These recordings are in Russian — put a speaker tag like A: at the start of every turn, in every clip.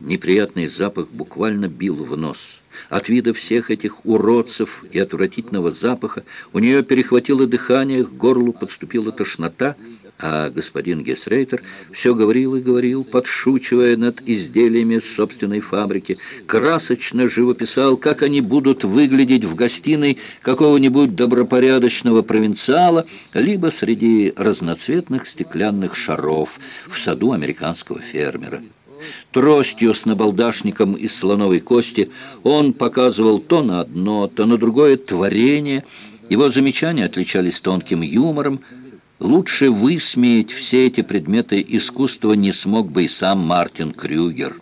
A: Неприятный запах буквально бил в нос. От вида всех этих уродцев и отвратительного запаха у нее перехватило дыхание, к горлу подступила тошнота, а господин Гесрейтер все говорил и говорил, подшучивая над изделиями собственной фабрики, красочно живописал, как они будут выглядеть в гостиной какого-нибудь добропорядочного провинциала, либо среди разноцветных стеклянных шаров в саду американского фермера. Тростью с набалдашником из слоновой кости он показывал то на одно, то на другое творение. Его замечания отличались тонким юмором. Лучше высмеять все эти предметы искусства не смог бы и сам Мартин Крюгер.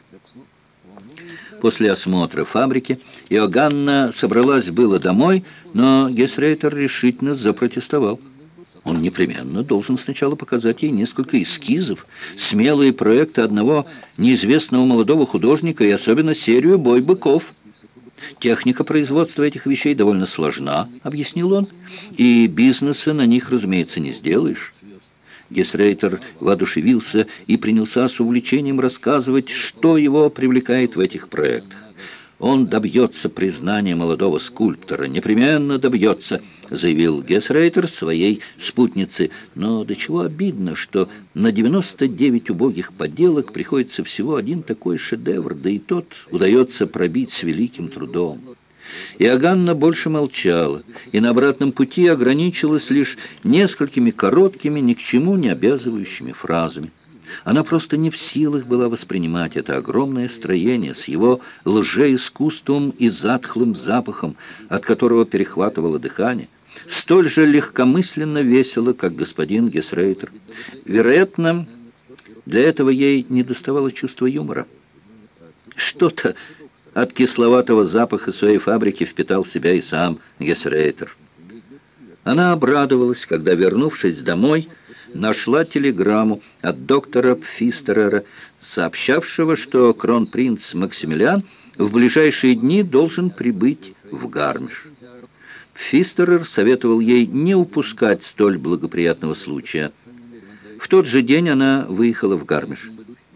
A: После осмотра фабрики Иоганна собралась было домой, но Гесрейтер решительно запротестовал. Он непременно должен сначала показать ей несколько эскизов, смелые проекты одного неизвестного молодого художника и особенно серию «Бой быков». «Техника производства этих вещей довольно сложна», — объяснил он, «и бизнеса на них, разумеется, не сделаешь». Гесрейтер воодушевился и принялся с увлечением рассказывать, что его привлекает в этих проектах. Он добьется признания молодого скульптора, непременно добьется, заявил Гесрейтер своей спутнице. Но до чего обидно, что на 99 убогих поделок приходится всего один такой шедевр, да и тот удается пробить с великим трудом. Иоганна больше молчала, и на обратном пути ограничилась лишь несколькими короткими, ни к чему не обязывающими фразами. Она просто не в силах была воспринимать это огромное строение с его лжеискусством и затхлым запахом, от которого перехватывало дыхание, столь же легкомысленно весело, как господин Гесрейтер. Вероятно, для этого ей не доставало чувства юмора. Что-то от кисловатого запаха своей фабрики впитал в себя и сам Гесрейтер. Она обрадовалась, когда, вернувшись домой, нашла телеграмму от доктора Пфистерера, сообщавшего, что кронпринц Максимилиан в ближайшие дни должен прибыть в Гармиш. Пфистерер советовал ей не упускать столь благоприятного случая. В тот же день она выехала в Гармиш.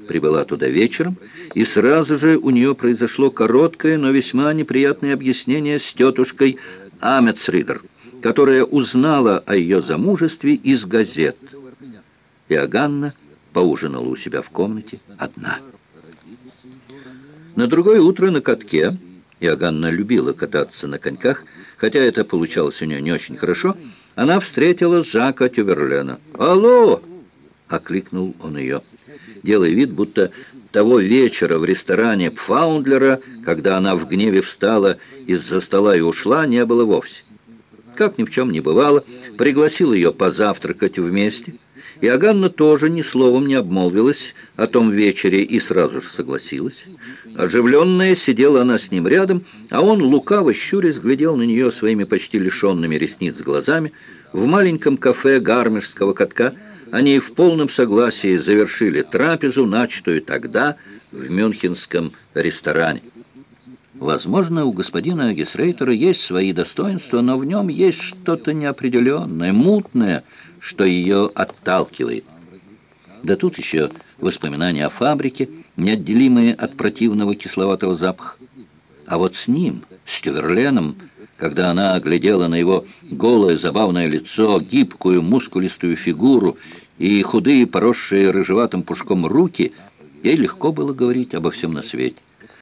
A: Прибыла туда вечером, и сразу же у нее произошло короткое, но весьма неприятное объяснение с тетушкой Амецридер, которая узнала о ее замужестве из газет – Иоганна поужинала у себя в комнате одна. На другое утро на катке, Иоганна любила кататься на коньках, хотя это получалось у нее не очень хорошо, она встретила Жака Тюверлена. «Алло!» — окликнул он ее, делая вид, будто того вечера в ресторане Пфаундлера, когда она в гневе встала из-за стола и ушла, не было вовсе. Как ни в чем не бывало, пригласил ее позавтракать вместе — и Аганна тоже ни словом не обмолвилась о том вечере и сразу же согласилась. Оживленная сидела она с ним рядом, а он, лукаво щурясь, глядел на нее своими почти лишенными ресниц глазами. В маленьком кафе гармишского катка они в полном согласии завершили трапезу, начатую тогда в мюнхенском ресторане. Возможно, у господина Гесрейтера есть свои достоинства, но в нем есть что-то неопределенное, мутное, что ее отталкивает. Да тут еще воспоминания о фабрике, неотделимые от противного кисловатого запаха. А вот с ним, с Тюверленом, когда она оглядела на его голое забавное лицо, гибкую мускулистую фигуру и худые, поросшие рыжеватым пушком руки, ей легко было говорить обо всем на свете.